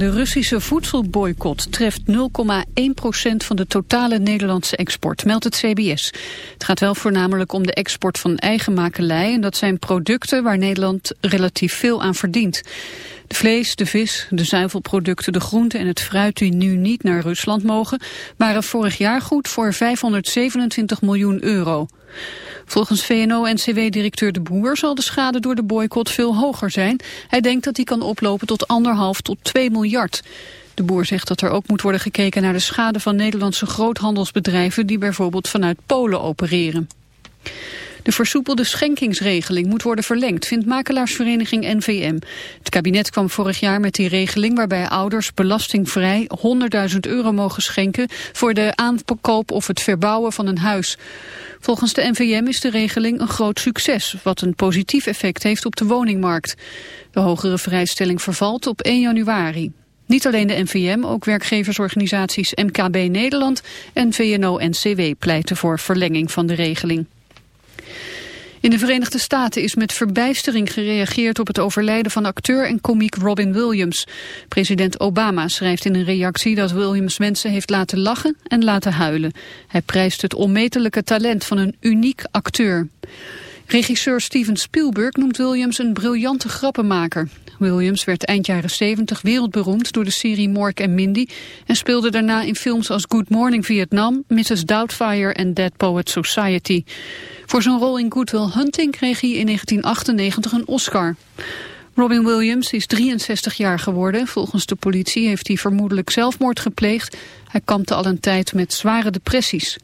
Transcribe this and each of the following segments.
De Russische voedselboycott treft 0,1% van de totale Nederlandse export, meldt het CBS. Het gaat wel voornamelijk om de export van eigen makelij... en dat zijn producten waar Nederland relatief veel aan verdient. De vlees, de vis, de zuivelproducten, de groenten en het fruit die nu niet naar Rusland mogen... waren vorig jaar goed voor 527 miljoen euro. Volgens VNO-NCW-directeur De Boer zal de schade door de boycott veel hoger zijn. Hij denkt dat die kan oplopen tot anderhalf tot 2 miljard. De Boer zegt dat er ook moet worden gekeken naar de schade van Nederlandse groothandelsbedrijven die bijvoorbeeld vanuit Polen opereren. De versoepelde schenkingsregeling moet worden verlengd, vindt makelaarsvereniging NVM. Het kabinet kwam vorig jaar met die regeling waarbij ouders belastingvrij 100.000 euro mogen schenken voor de aankoop of het verbouwen van een huis. Volgens de NVM is de regeling een groot succes, wat een positief effect heeft op de woningmarkt. De hogere vrijstelling vervalt op 1 januari. Niet alleen de NVM, ook werkgeversorganisaties MKB Nederland en VNO-NCW pleiten voor verlenging van de regeling. In de Verenigde Staten is met verbijstering gereageerd op het overlijden van acteur en komiek Robin Williams. President Obama schrijft in een reactie dat Williams mensen heeft laten lachen en laten huilen. Hij prijst het onmetelijke talent van een uniek acteur. Regisseur Steven Spielberg noemt Williams een briljante grappenmaker. Williams werd eind jaren 70 wereldberoemd door de serie Mork en Mindy... en speelde daarna in films als Good Morning Vietnam, Mrs. Doubtfire en Dead Poet Society. Voor zijn rol in Good Will Hunting kreeg hij in 1998 een Oscar. Robin Williams is 63 jaar geworden. Volgens de politie heeft hij vermoedelijk zelfmoord gepleegd. Hij kampte al een tijd met zware depressies.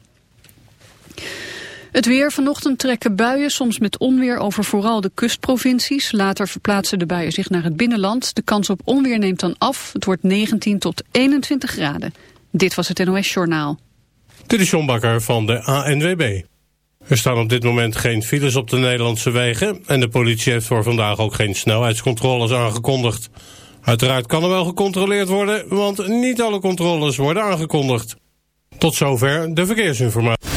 Het weer. Vanochtend trekken buien, soms met onweer over vooral de kustprovincies. Later verplaatsen de buien zich naar het binnenland. De kans op onweer neemt dan af. Het wordt 19 tot 21 graden. Dit was het NOS Journaal. Dit is John Bakker van de ANWB. Er staan op dit moment geen files op de Nederlandse wegen... en de politie heeft voor vandaag ook geen snelheidscontroles aangekondigd. Uiteraard kan er wel gecontroleerd worden... want niet alle controles worden aangekondigd. Tot zover de verkeersinformatie.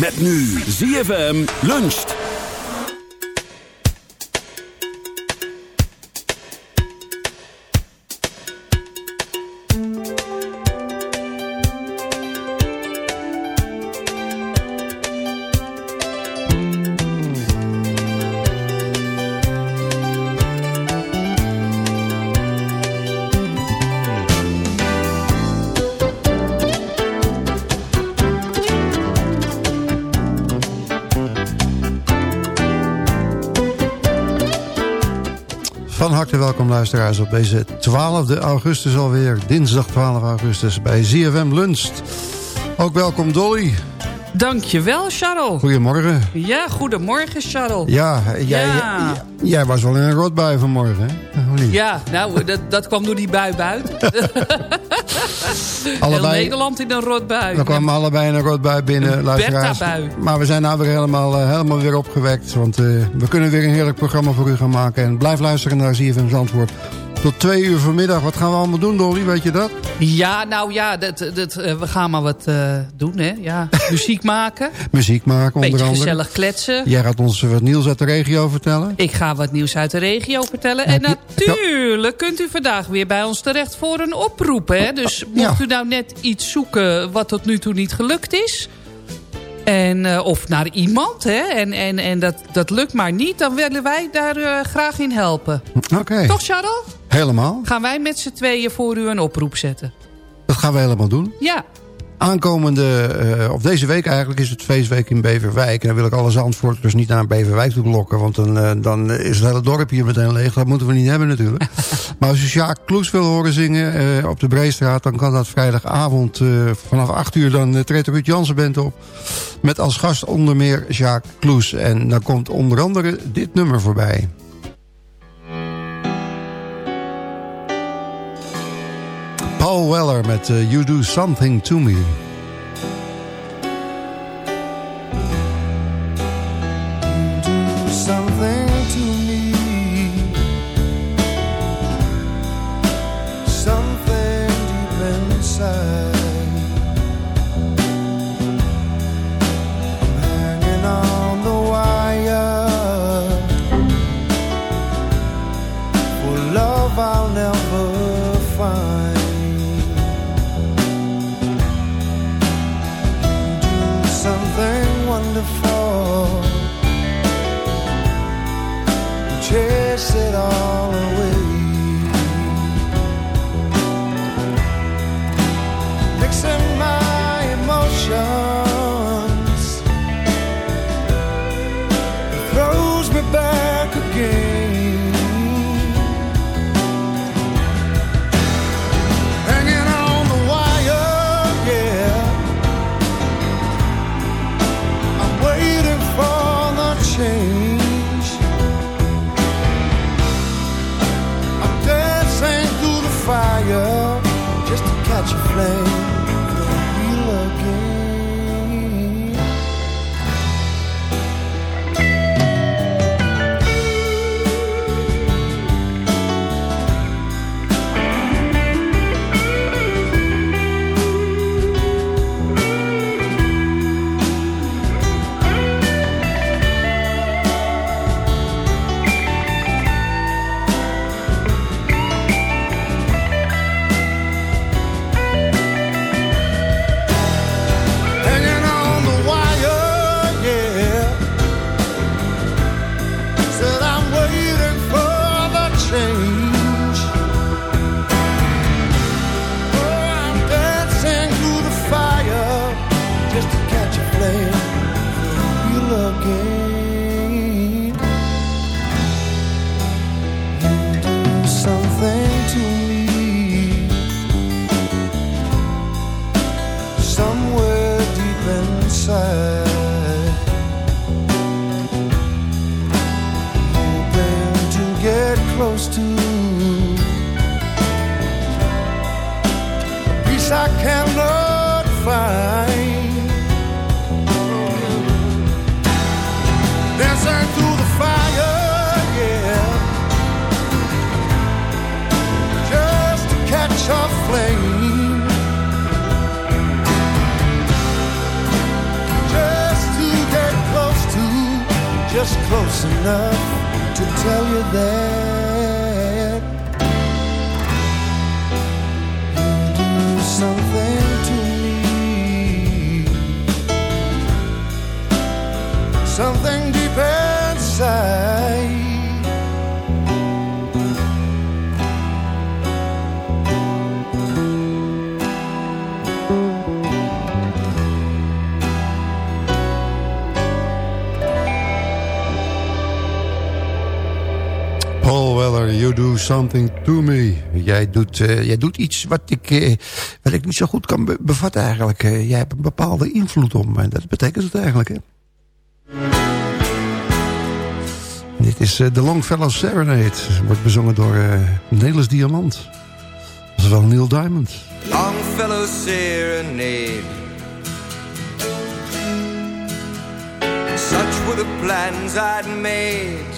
Met nu ZFM luncht. Van harte welkom luisteraars op deze 12 augustus alweer. Dinsdag 12 augustus bij ZFM Lunst. Ook welkom Dolly. Dankjewel, Charles. Goedemorgen. Ja, goedemorgen, Charles. Ja, jij, Ja. jij, jij was wel in een rotbui vanmorgen, hè? Ja, nou, dat, dat kwam door die bui buiten. Heel Allebei, Nederland in een rotbui. we kwamen allebei in een rotbui binnen, luisteraars. Maar we zijn nou weer helemaal, eh, helemaal weer opgewekt. Want eh, we kunnen weer een heerlijk programma voor u gaan maken. En blijf luisteren naar ZFM Zandvoort. Tot twee uur vanmiddag. Wat gaan we allemaal doen, Dolly? Weet je dat? Ja, nou ja, dat, dat, eh, we gaan maar wat eh, doen, hè. Ja, muziek maken, Muziek maken, onder beetje andere. gezellig kletsen. Jij gaat ons wat nieuws uit de regio vertellen. Ik ga wat nieuws uit de regio vertellen. En je- natuurlijk kunt u vandaag weer bij ons terecht voor een oproep. Hè? Dus mocht Ja. u nou net iets zoeken wat tot nu toe niet gelukt is... En, eh, of naar iemand, hè? en, en, en dat, dat lukt maar niet... dan willen wij daar graag in helpen. Oké, Toch, Charles? Helemaal. Gaan wij met z'n tweeën voor u een oproep zetten. Dat gaan we helemaal doen. Ja, Aankomende, eh, of deze week eigenlijk, is het feestweek in Beverwijk. En dan wil ik alle Zandvoorters niet naar Beverwijk toe lokken. Want dan, eh, dan is het hele dorp hier meteen leeg. Dat moeten we niet hebben natuurlijk. maar als u Sjaak Kloes wil horen zingen eh, op de Breestraat... dan kan dat vrijdagavond vanaf 8 uur. Dan treedt Ruud Jansen bent op. Met als gast onder meer Sjaak Kloes. En dan komt onder andere dit nummer voorbij. Paul Weller met eh, You Do Something To Me. Something to me. Jij doet, eh, jij doet iets wat ik, eh, wat ik niet zo goed kan be- bevatten eigenlijk. Eh, jij hebt een bepaalde invloed op me. Dat betekent het eigenlijk? Dit is eh, The Longfellow Serenade. Wordt bezongen door Nelis Diamant. Dat is wel Neil Diamond. Longfellow serenade. Such were the plans I'd made.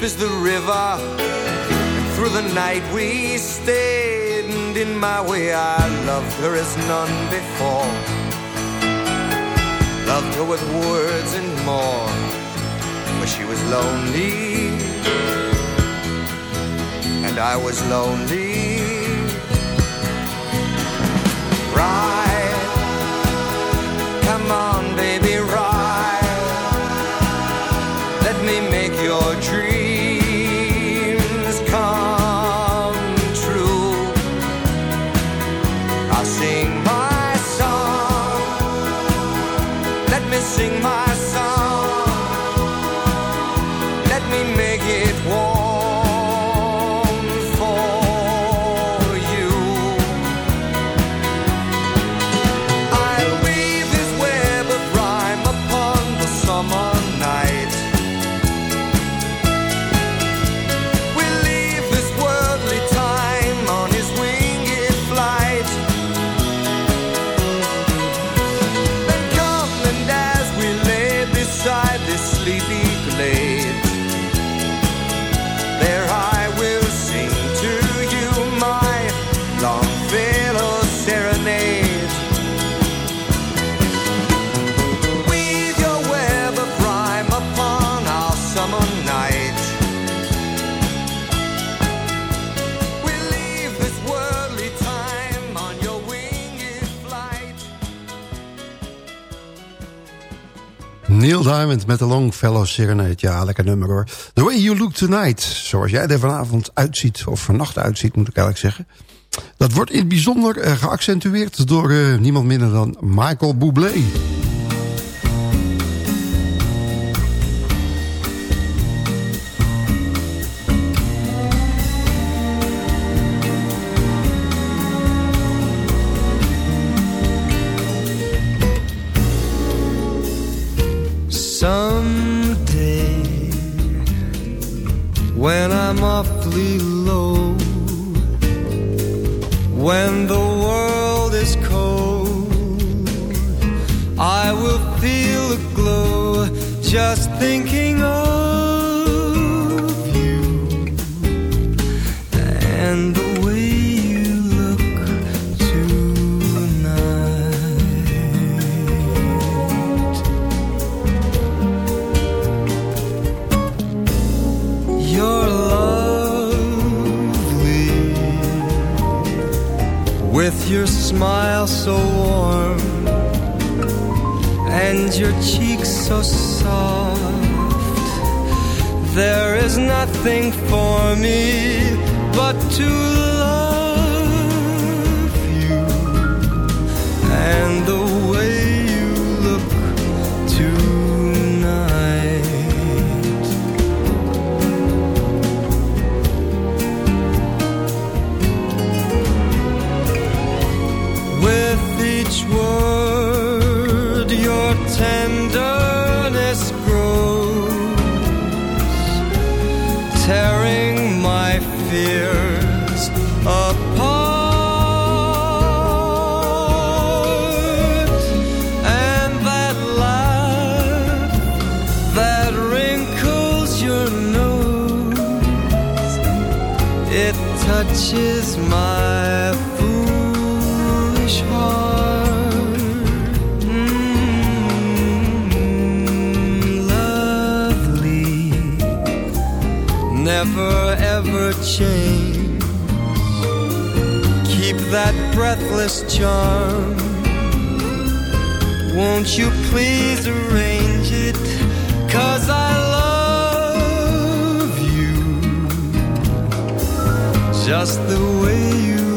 Deep as the river. And through the night we stayed. And in my way I loved her as none before. Loved her with words and more. For she was lonely. And I was lonely. Ride, Neil Diamond met de Longfellow Serenade. Ja, lekker nummer hoor. The Way You Look Tonight. Zoals jij er vanavond uitziet. Of vannacht uitziet, moet ik eigenlijk zeggen. Dat wordt in het bijzonder eh, geaccentueerd door eh, niemand minder dan Michael Bublé. someday when I'm awfully low, when the world is cold, I will feel a glow just thinking of. Smile so warm and your cheeks so soft. There is nothing for me but to love never ever change. Keep that breathless charm. Won't you please arrange it? Cause I love you just the way you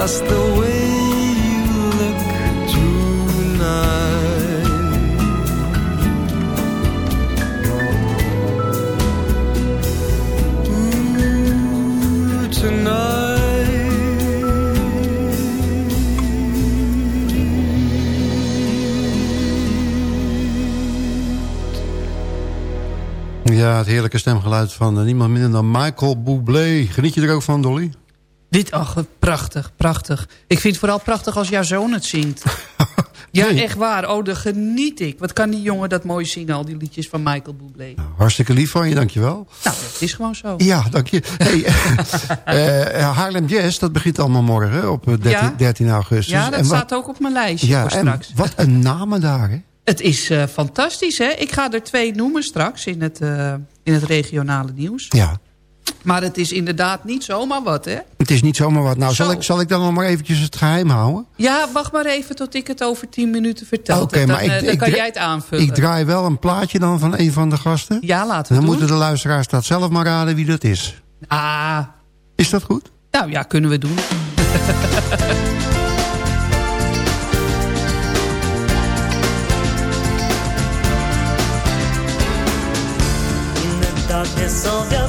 just tonight. Ja, het heerlijke stemgeluid van eh, niemand minder dan Michael Bublé. Geniet je er ook van, Dolly? Dit, ach, prachtig, prachtig. Ik vind het vooral prachtig als jouw zoon het zingt. Ja, Nee. echt waar. Oh, daar geniet ik. Wat kan die jongen dat mooi zingen, al die liedjes van Michael Bublé. Hartstikke lief van je, dankjewel. Nou, het is gewoon zo. Ja, dank je. Hey, eh, Haarlem Jazz, dat begint allemaal morgen op eh, 13, Ja. 13 augustus. Ja, dat En wat- staat ook op mijn lijstje ja, voor straks. wat een namen daar, hè? Het is eh, fantastisch, hè? Ik ga er twee noemen straks in het, eh, in het regionale nieuws. Ja, Maar het is inderdaad niet zomaar wat, hè? het is niet zomaar wat. Nou, zal ik, zal ik dan nog maar eventjes het geheim houden? Ja, wacht maar even tot ik het over tien minuten vertel. Oké, dan, maar ik- eh, dan ik kan jij het aanvullen. Ik draai wel een plaatje dan van een van de gasten. Ja, laten we Dan doen. moeten de luisteraars dat zelf maar raden wie dat is. Ah, Is dat goed? Nou ja, kunnen we doen. darkness of your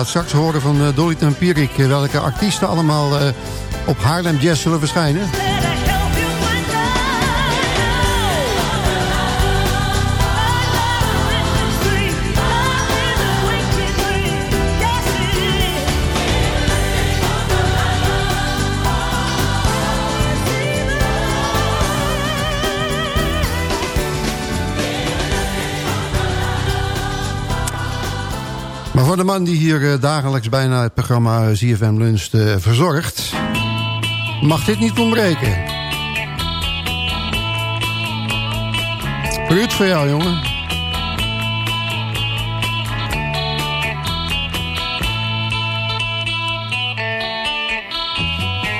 gaat straks horen van uh, Dolly Tempierik... Eh, welke artiesten allemaal uh, op Haarlem Jazz zullen verschijnen. Voor de man die hier eh, dagelijks bijna het programma ZFM Lunch uh, verzorgt... mag dit niet ontbreken. Ruud, voor jou, jongen.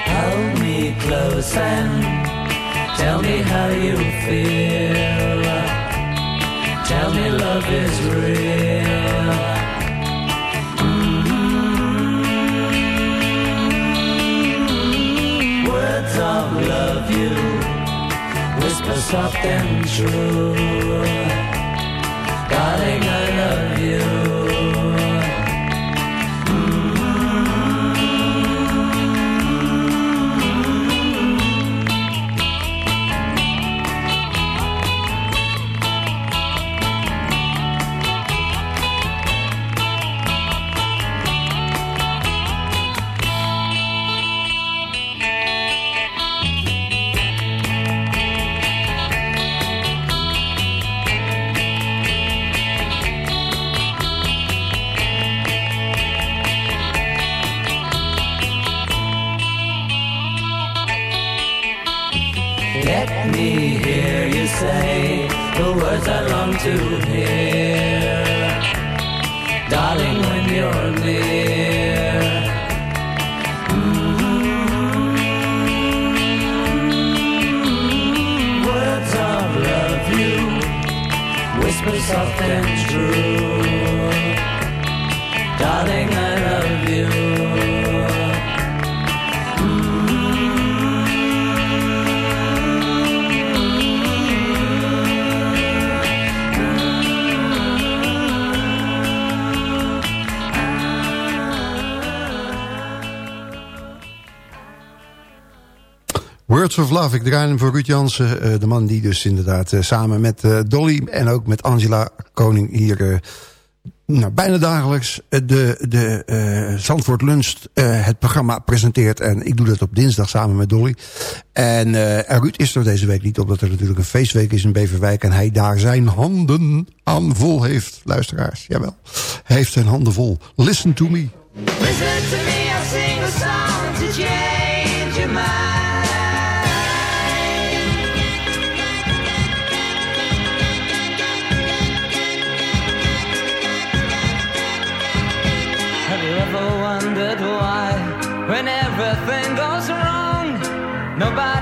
Hold me close and tell me how you feel. Tell me love is real. Love you. Whisper soft and true. Darling, I Words of Love, ik draai hem voor Ruud Jansen. eh, de man die dus inderdaad eh, samen met eh, Dolly en ook met Angela Koning hier... nou, bijna dagelijks de, de eh, Zandvoort Lunch het programma presenteert. En ik doe dat op dinsdag samen met Dolly. En, en Ruud is er deze week niet, omdat er natuurlijk een feestweek is in Beverwijk. En hij daar zijn handen aan vol heeft. Luisteraars, jawel. Hij heeft zijn handen vol. Listen to me. Listen to me, I'll sing a song to change your mind.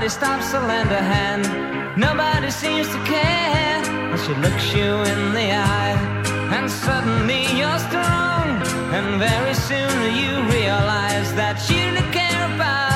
Stops to lend a hand, nobody seems to care, and she looks you in the eye, and suddenly you're strong, and very soon you realize that you don't care about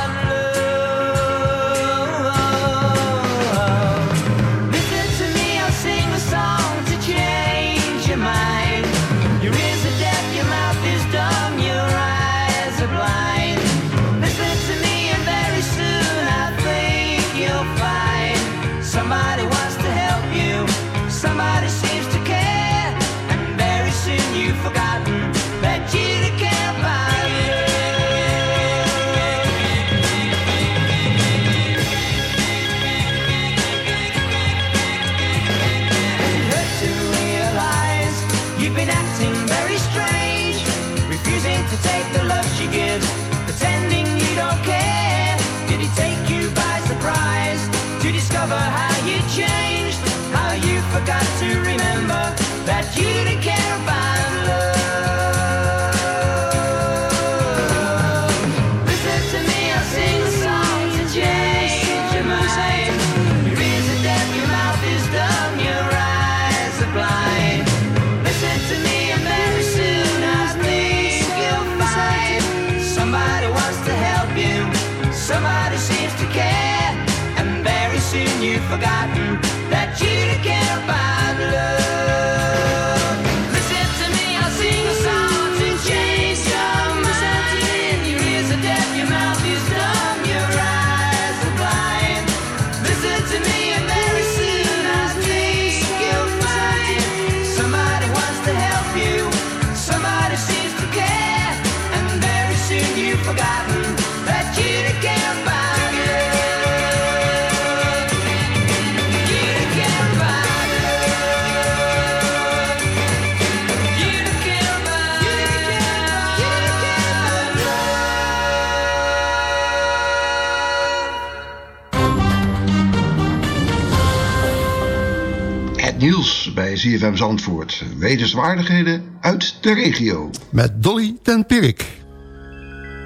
ZFM Zandvoort. Wetenswaardigheden uit de regio. Met Dolly ten Pierik.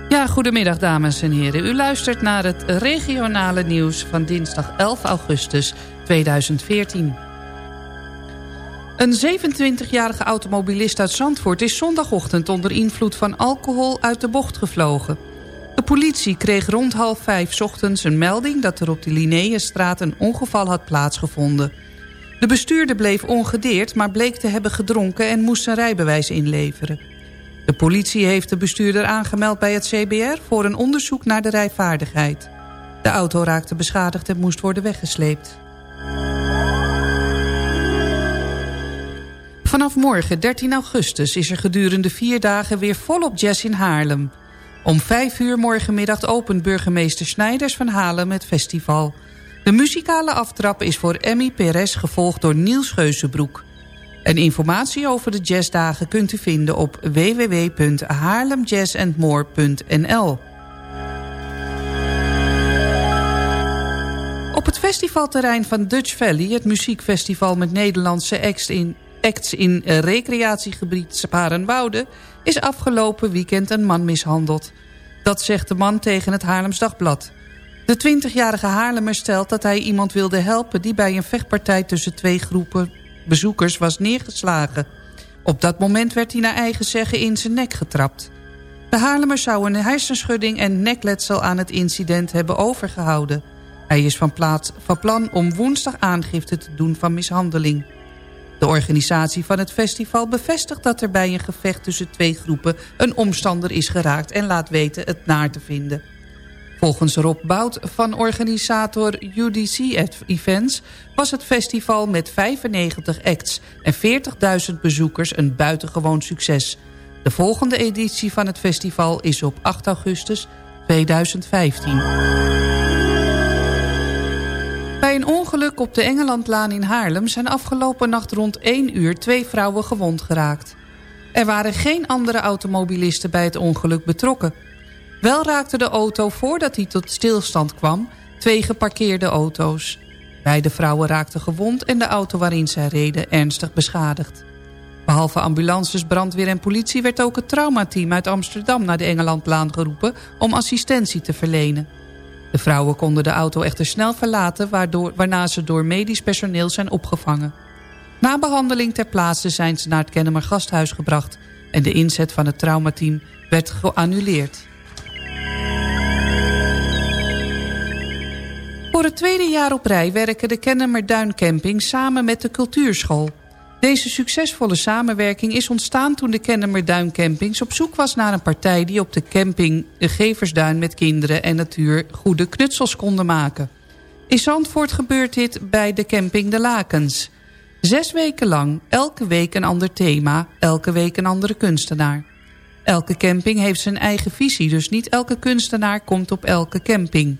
Ja, goedemiddag dames en heren. U luistert naar het regionale nieuws van dinsdag 11 augustus 2014. Een 27-jarige automobilist uit Zandvoort is zondagochtend onder invloed van alcohol uit de bocht gevlogen. De politie kreeg rond half vijf ochtends een melding dat er op de Linnaeusstraat een ongeval had plaatsgevonden. De bestuurder bleef ongedeerd, maar bleek te hebben gedronken en moest zijn rijbewijs inleveren. De politie heeft de bestuurder aangemeld bij het CBR voor een onderzoek naar de rijvaardigheid. De auto raakte beschadigd en moest worden weggesleept. Vanaf morgen, 13 augustus, is er gedurende vier dagen weer volop jazz in Haarlem. Om vijf uur morgenmiddag opent burgemeester Snijders van Haarlem het festival. De muzikale aftrap is voor Emmy Perez gevolgd door Niels Geuzenbroek. En informatie over de jazzdagen kunt u vinden op www.haarlemjazzandmore.nl. Op het festivalterrein van Dutch Valley... het muziekfestival met Nederlandse acts in, recreatiegebied Sparenwoude... is afgelopen weekend een man mishandeld. Dat zegt de man tegen het Haarlems Dagblad. De 20-jarige Haarlemmer stelt dat hij iemand wilde helpen... die bij een vechtpartij tussen twee groepen bezoekers was neergeslagen. Op dat moment werd hij naar eigen zeggen in zijn nek getrapt. De Haarlemmer zou een hersenschudding en nekletsel aan het incident hebben overgehouden. Hij is van, plaats, van plan om woensdag aangifte te doen van mishandeling. De organisatie van het festival bevestigt dat er bij een gevecht tussen twee groepen een omstander is geraakt en laat weten het naar te vinden. Volgens Rob Bout van organisator UDC Events was het festival met 95 acts en 40.000 bezoekers een buitengewoon succes. De volgende editie van het festival is op 8 augustus 2015. Bij een ongeluk op de Engelandlaan in Haarlem zijn afgelopen nacht rond 1 uur twee vrouwen gewond geraakt. Er waren geen andere automobilisten bij het ongeluk betrokken. Wel raakte de auto voordat hij tot stilstand kwam twee geparkeerde auto's. Beide vrouwen raakten gewond en de auto waarin zij reden ernstig beschadigd. Behalve ambulances, brandweer en politie werd ook het traumateam uit Amsterdam naar de Engelandlaan geroepen om assistentie te verlenen. De vrouwen konden de auto echter snel verlaten waardoor, waarna ze door medisch personeel zijn opgevangen. Na behandeling ter plaatse zijn ze naar het Kennemer gasthuis gebracht en de inzet van het traumateam werd geannuleerd. Voor het tweede jaar op rij werken de Kennemer Duincamping samen met de Cultuurschool. Deze succesvolle samenwerking is ontstaan toen de Kennemer Duincampings op zoek was naar een partij die op de camping de Geversduin met kinderen en natuur goede knutsels konden maken. In Zandvoort gebeurt dit bij de camping De Lakens. Zes weken lang, elke week een ander thema, elke week een andere kunstenaar. Elke camping heeft zijn eigen visie, dus niet elke kunstenaar komt op elke camping.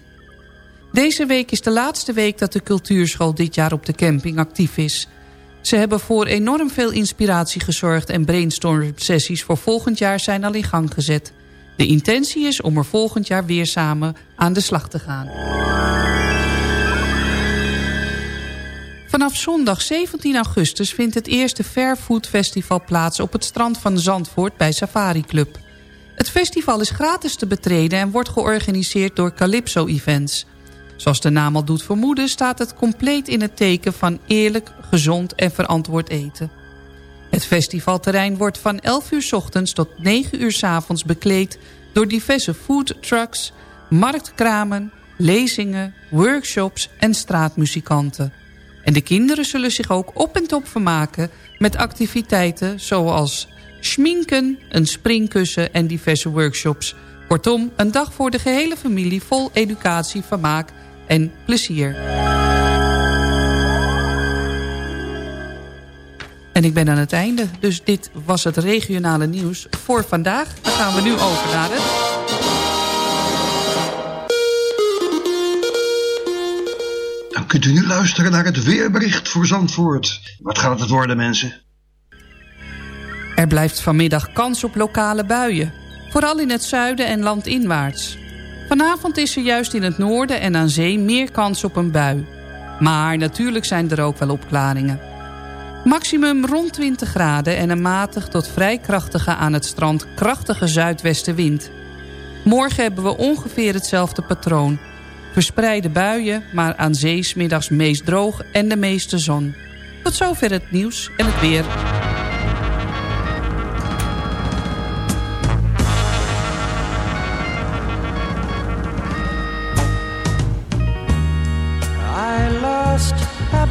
Deze week is de laatste week dat de cultuurschool dit jaar op de camping actief is. Ze hebben voor enorm veel inspiratie gezorgd en brainstorm-sessies voor volgend jaar zijn al in gang gezet. De intentie is om er volgend jaar weer samen aan de slag te gaan. Vanaf zondag 17 augustus vindt het eerste Fairfood Festival plaats op het strand van Zandvoort bij Safari Club. Het festival is gratis te betreden en wordt georganiseerd door Calypso Events. Zoals de naam al doet vermoeden staat het compleet in het teken van eerlijk, gezond en verantwoord eten. Het festivalterrein wordt van 11 uur ochtends tot 9 uur avonds bekleed door diverse food trucks, marktkramen, lezingen, workshops en straatmuzikanten. En de kinderen zullen zich ook op en top vermaken met activiteiten zoals schminken, een springkussen en diverse workshops. Kortom, een dag voor de gehele familie vol educatie, vermaak en plezier. En ik ben aan het einde, dus dit was het regionale nieuws voor vandaag. Dan gaan we nu over naar het... Dan kunt u nu luisteren naar het weerbericht voor Zandvoort. Wat gaat het worden, mensen? Er blijft vanmiddag kans op lokale buien. Vooral in het zuiden en landinwaarts. Vanavond is er juist in het noorden en aan zee meer kans op een bui. Maar natuurlijk zijn er ook wel opklaringen. Maximum rond 20 graden en een matig tot vrij krachtige aan het strand krachtige zuidwestenwind. Morgen hebben we ongeveer hetzelfde patroon. Verspreide buien, maar aan zee smiddags meest droog en de meeste zon. Tot zover het nieuws en het weer.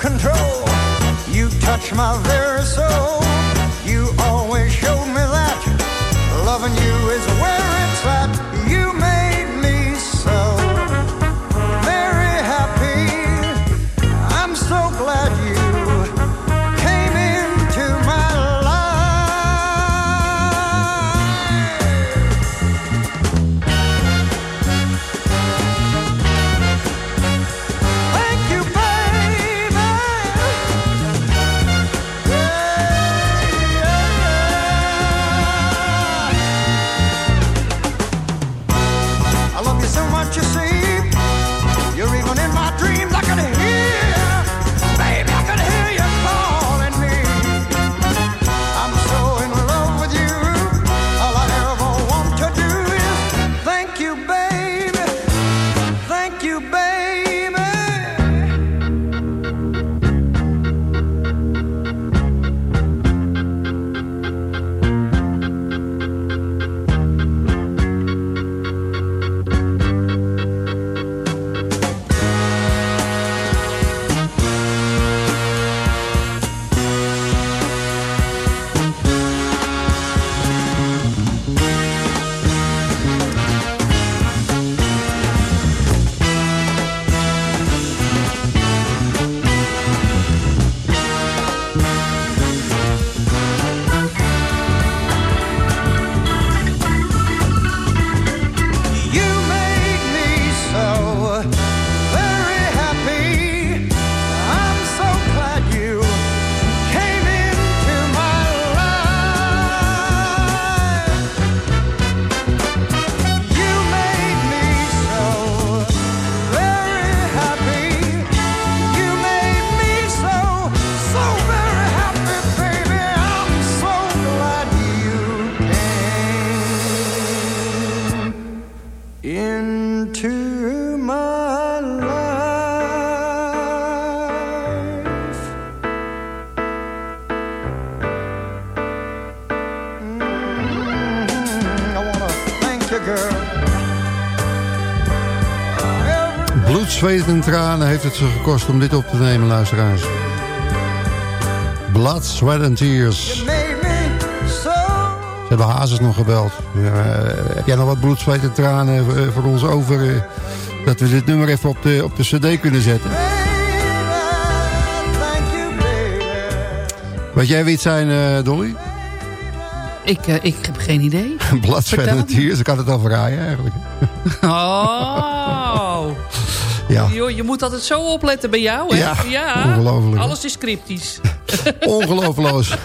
control. You touch my very soul. You always showed me that loving you is en tranen heeft het ze gekost om dit op te nemen, luisteraars. Blood, sweat and tears. So. Ze hebben Hazes nog gebeld. Ja, eh, heb jij nog wat bloed, zweet en tranen eh, voor ons over... eh, dat we dit nummer even op de, op de cd kunnen zetten? Weet jij wie het zijn, eh, Dolly? Ik, ik heb geen idee. Blood, sweat and tears. Ik had het al verraaien eigenlijk. Oh. Ja. Joh, je moet altijd zo opletten bij jou, hè? Ja, ongelooflijk? Alles is cryptisch. Ongelooflijk.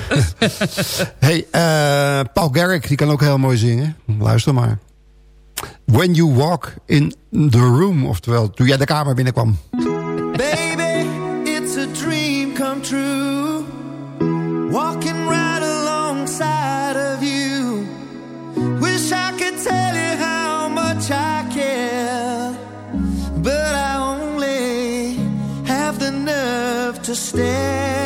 hey, eh, Paul Garrick, die kan ook heel mooi zingen. Luister maar. When you walk in the room. Oftewel, toen jij de kamer binnenkwam. To stare.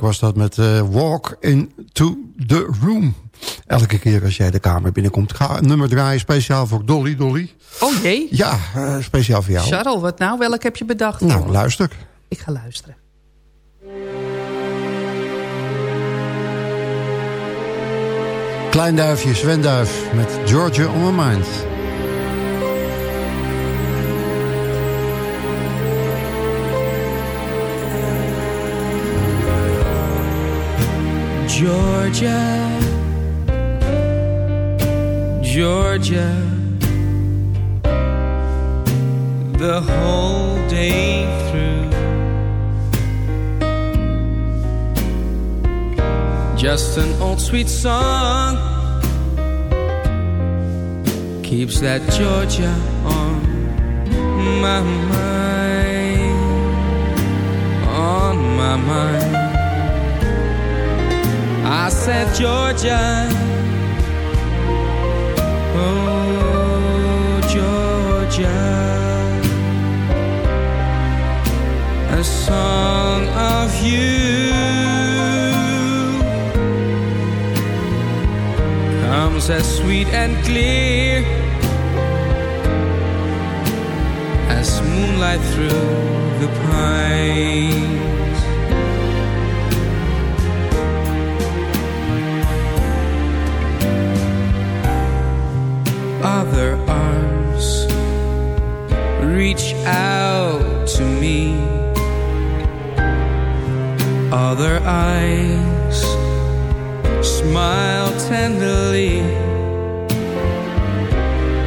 Was dat met eh, Walk into the Room. Elke keer als jij de kamer binnenkomt. Ga een nummer draaien speciaal voor Dolly. Dolly. Oh jee. Ja, eh, speciaal voor jou. Charles, wat nou? Welk heb je bedacht? Nou, luister. Ik ga luisteren. Klein duifje, Sven Duif met Georgia on my mind. Georgia, Georgia, the whole day through. Just an old sweet song keeps that Georgia on my mind, on my mind. I said, Georgia. Oh, Georgia. A song of you comes as sweet and clear as moonlight through the pines. Out to me. Other eyes smile tenderly.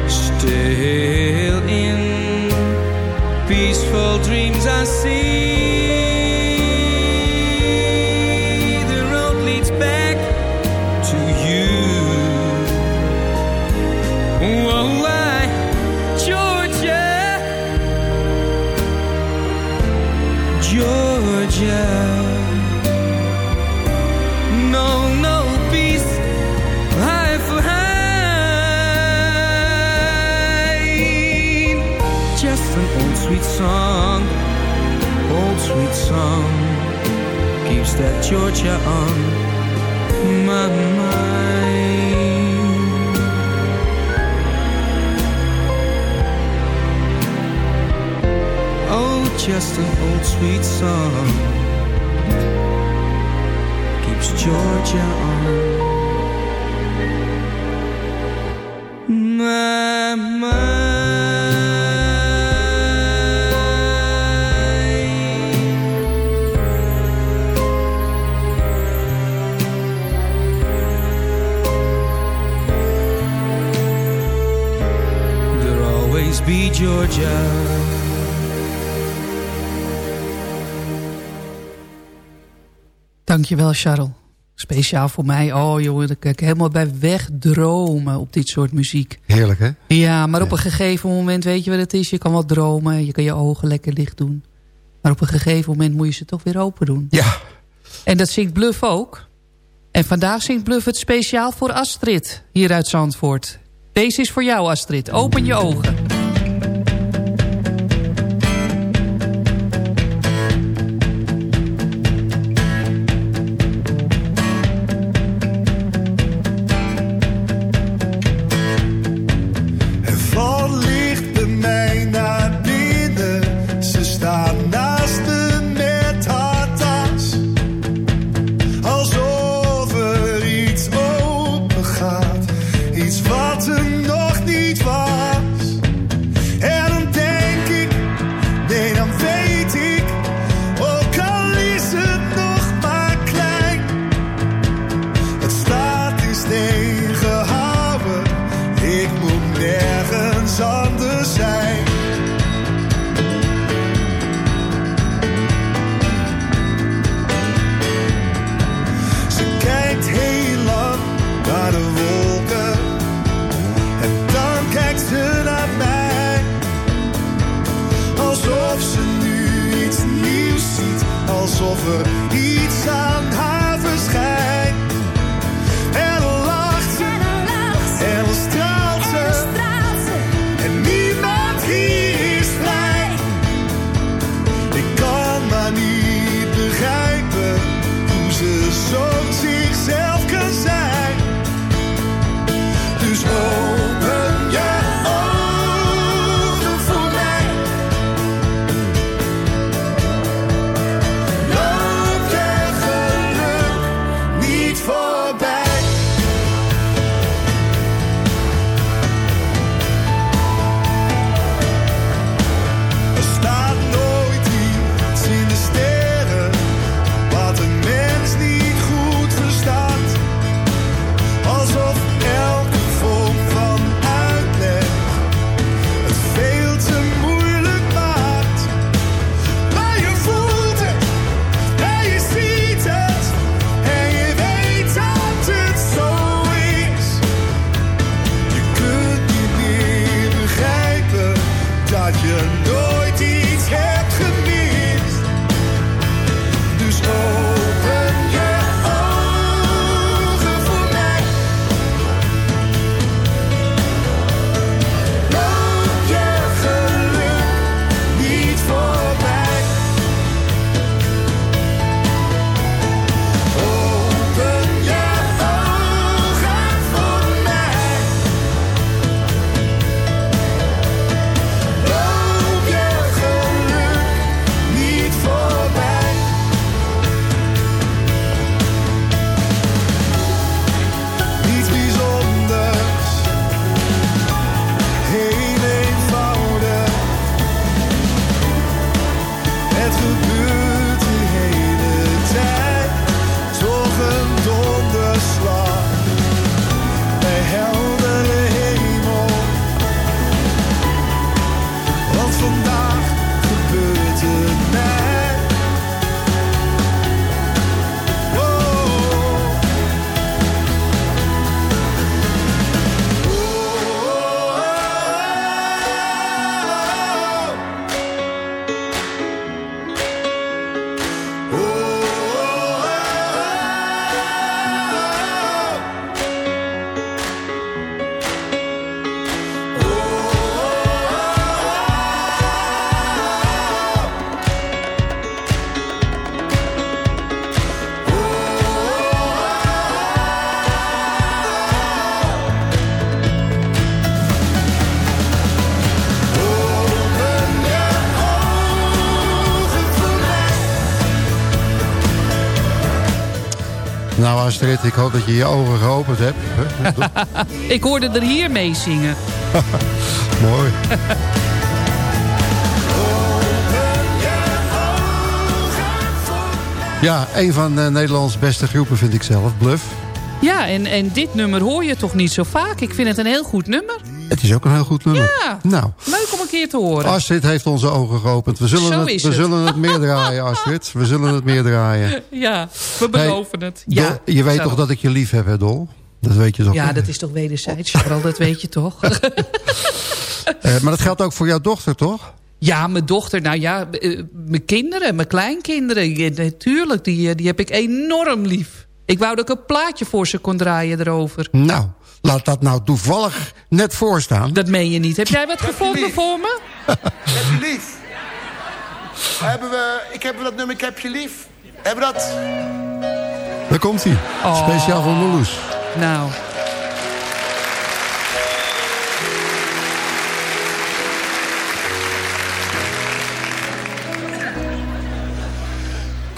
Still An old sweet song, old sweet song keeps that Georgia on my mind. Oh, just an old sweet song keeps Georgia on my mind. Georgia. Dankjewel, Charles. Speciaal voor mij. Oh jongen, daar ik helemaal bij wegdromen op dit soort muziek. Heerlijk, hè? Ja, maar op een gegeven moment weet je wat het is. Je kan wel dromen, je kan je ogen lekker dicht doen. Maar op een gegeven moment moet je ze toch weer open doen. Ja. En dat zingt Bluff ook. En vandaag zingt Bluff het speciaal voor Astrid, hier uit Zandvoort. Deze is voor jou, Astrid. Open je ogen. Astrid, ik hoop dat je je ogen geopend hebt. Ik hoorde er hier mee zingen. Mooi. Ja, een van uh, Nederlands beste groepen vind ik zelf, Bluff. Ja, en, en dit nummer hoor je toch niet zo vaak? Ik vind het een heel goed nummer. Het is ook een heel goed nummer. Ja, nou, leuk om een keer te horen. Astrid heeft onze ogen geopend. We zullen, Zo het, is we het. zullen het meer draaien, Astrid. We zullen het meer draaien. Ja, we beloven het. Dol, Ja, je weet toch dat ik je lief heb, hè, Dol? Dat weet je toch? Ja, dat is toch wederzijds, Charles, dat weet je toch? Eh, maar dat geldt ook voor jouw dochter, toch? Ja, mijn dochter, nou ja, eh, mijn kinderen, mijn kleinkinderen. Ja, natuurlijk, die, eh, die heb ik enorm lief. Ik wou dat ik een plaatje voor ze kon draaien erover. Nou, laat dat nou toevallig net voorstaan. Dat meen je niet. Heb jij wat gevonden voor me? Heb je lief? Hebben we, ik heb dat nummer, ik heb je lief. Hebben we dat? Daar komt hij. Oh. Speciaal voor Marloes. Nou,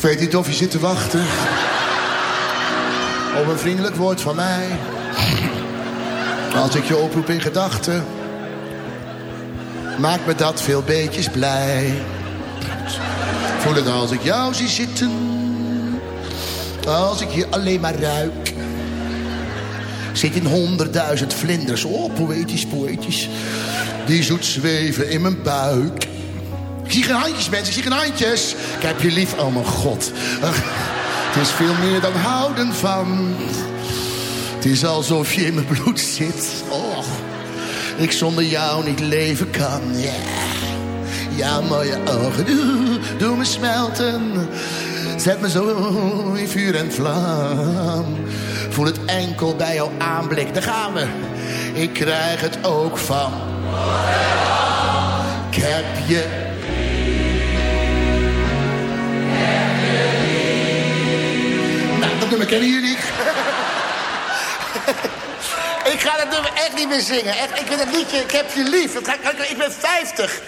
Ik weet niet of je zit te wachten. Op een vriendelijk woord van mij. Als ik je oproep in gedachten. Maakt me dat veel beetjes blij. Voel het als ik jou zie zitten. Als ik je alleen maar ruik. Zit in honderdduizend vlinders. Oh, poëtisch, poëtisch. Die zoet zweven in mijn buik. Ik zie geen handjes, mensen. Ik zie geen handjes. Ik heb je lief. Oh, mijn god. Het is veel meer dan houden van. Het is alsof je in mijn bloed zit. Oh, ik zonder jou niet leven kan. Ja, ja mooie ogen. Doe, me smelten. Zet me zo in vuur en vlam. Voel het enkel bij jouw aanblik. Daar gaan we. Ik krijg het ook van. Ik heb je Nou, dat nummer kennen jullie. ik ga dat nummer echt niet meer zingen. Echt, ik vind het liedje, ik heb je lief. Ik- ik ben 50.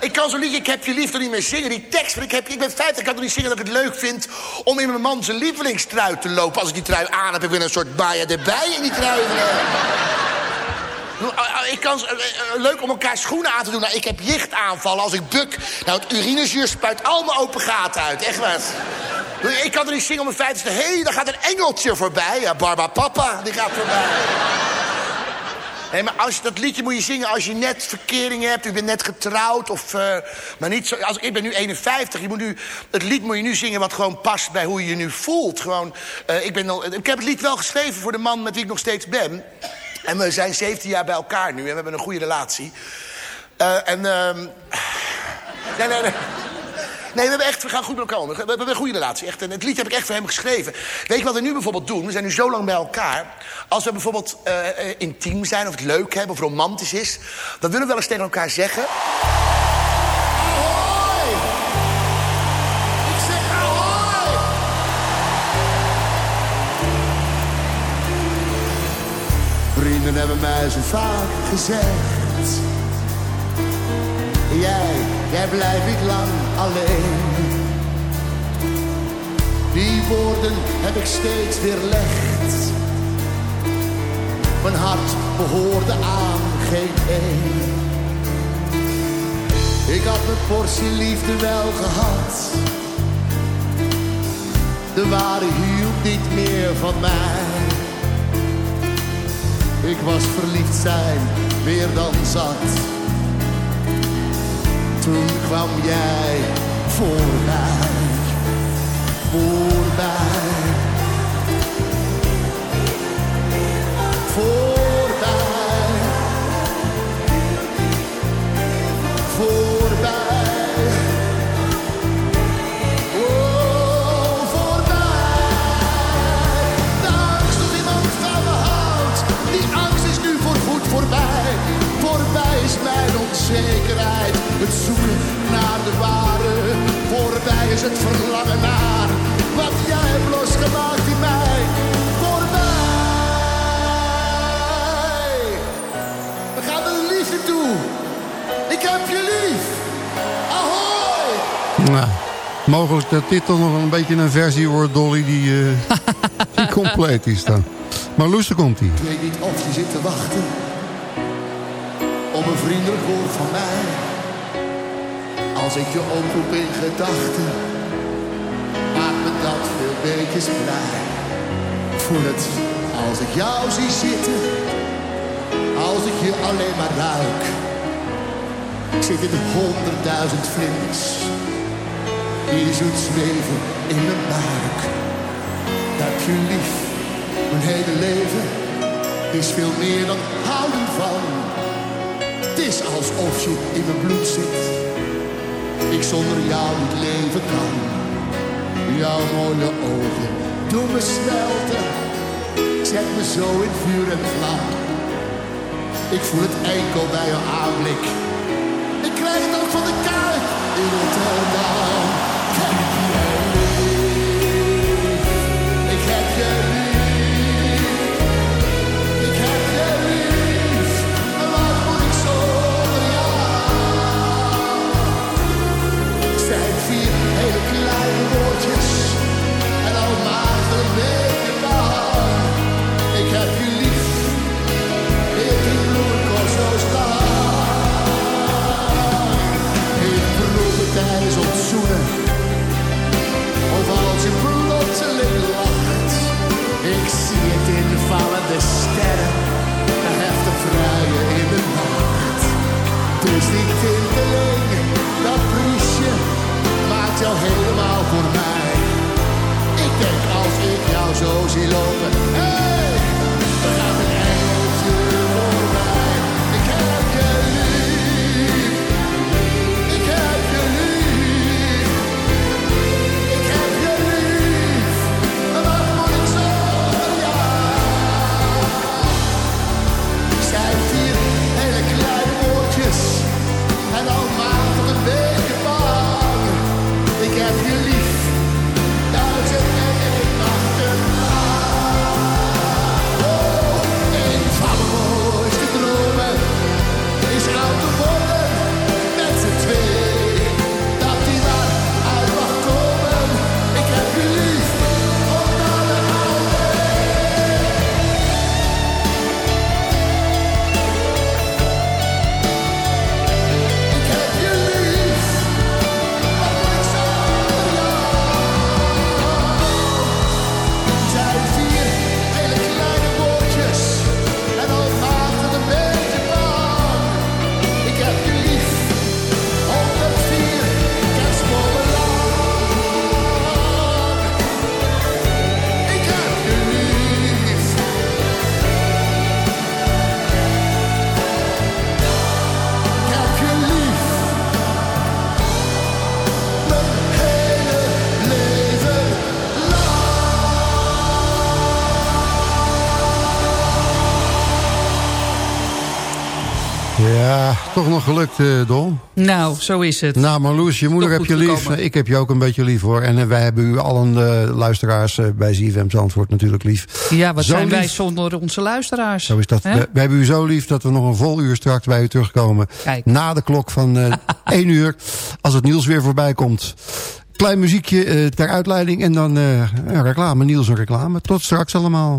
Ik kan zo'n liedje, ik heb je lief, toch niet meer zingen. Die tekst, ik, heb, ik ben 50, ik kan toch niet zingen dat ik het leuk vind... om in mijn man zijn lievelingstrui te lopen. Als ik die trui aan heb, ik weer een soort baia erbij in die trui. Ik kan, eh, eh, leuk om elkaar schoenen aan te doen. Nou, ik heb jichtaanvallen als ik buk. Nou, het urinezuur spuit al mijn open gaten uit. Echt waar. Ik kan er niet zingen om mijn vijftigste. Hé, hey, daar gaat een engeltje voorbij. Ja, Barba Papa, die gaat voorbij. Nee, maar als dat liedje moet je zingen als je net verkering hebt. Je bent net getrouwd. Of, eh, maar niet zo, als, ik ben nu 51. Je moet nu, het lied moet je nu zingen wat gewoon past bij hoe je je nu voelt. Gewoon, eh, ik, ben al, ik heb het lied wel geschreven voor de man met wie ik nog steeds ben. En we zijn 17 jaar bij elkaar nu. En we hebben een goede relatie. Eh, en... ehm nee, nee, nee. Nee, we, hebben echt, we gaan goed met elkaar om. We hebben een goede relatie. Echt. En het lied heb ik echt voor hem geschreven. Weet je wat we nu bijvoorbeeld doen? We zijn nu zo lang bij elkaar. Als we bijvoorbeeld eh, intiem zijn, of het leuk hebben, of romantisch is... dan willen we wel eens tegen elkaar zeggen... Vrienden hebben mij zo vaak gezegd... Jij, jij blijft niet lang alleen. Die woorden heb ik steeds weerlegd. Mijn hart behoorde aan geen een. Ik had mijn portie liefde wel gehad. De ware hield niet meer van mij. Ik was verliefd zijn meer dan zat. Toen kwam jij voorbij, voorbij, voorbij, voorbij. Oh, voorbij. De angst dat iemand van me houdt, die angst is nu voorgoed voorbij. Voorbij is mijn onzekerheid, het zoeken naar de ware. Voorbij is het verlangen naar wat jij hebt losgemaakt in mij. Voorbij. We gaan de liefde toe. Ik heb je lief. Ahoy. Nou, mogelijk dat dit toch nog een beetje een versie wordt, Dolly, die, eh, die Compleet is dan. Maar Loes, daar komt hij. Ik weet niet of je zit te wachten op een vriendelijk woord van mij. Als ik je oproep in gedachten, maakt me dat veel beetjes blij. Voel het als ik jou zie zitten, als ik je alleen maar ruik. Ik zit in honderdduizend vlinders, die zoet zweven in mijn buik. Ik heb je lief, mijn hele leven is veel meer dan houden van. Het is alsof je in mijn bloed zit. Ik zonder jou niet leven kan. Jouw mooie ogen doen me smelten. Zet me zo in vuur en vlam. Ik voel het enkel bij jouw aanblik. Gelukt, eh, Don. Nou, zo is het. Nou, Marloes, je moeder heb je lief. gekomen. Ik heb je ook een beetje lief, hoor. En eh, wij hebben u allen, eh, luisteraars bij ZFM Zandvoort natuurlijk lief. Ja, wat Zo zijn wij zonder onze luisteraars? Zo is dat. We, hebben u zo lief dat we nog een vol uur straks bij u terugkomen. Kijk. Na de klok van eh 1 uur, als het nieuws weer voorbij komt. Klein muziekje ter uitleiding en dan reclame, Niels en reclame. Tot straks allemaal.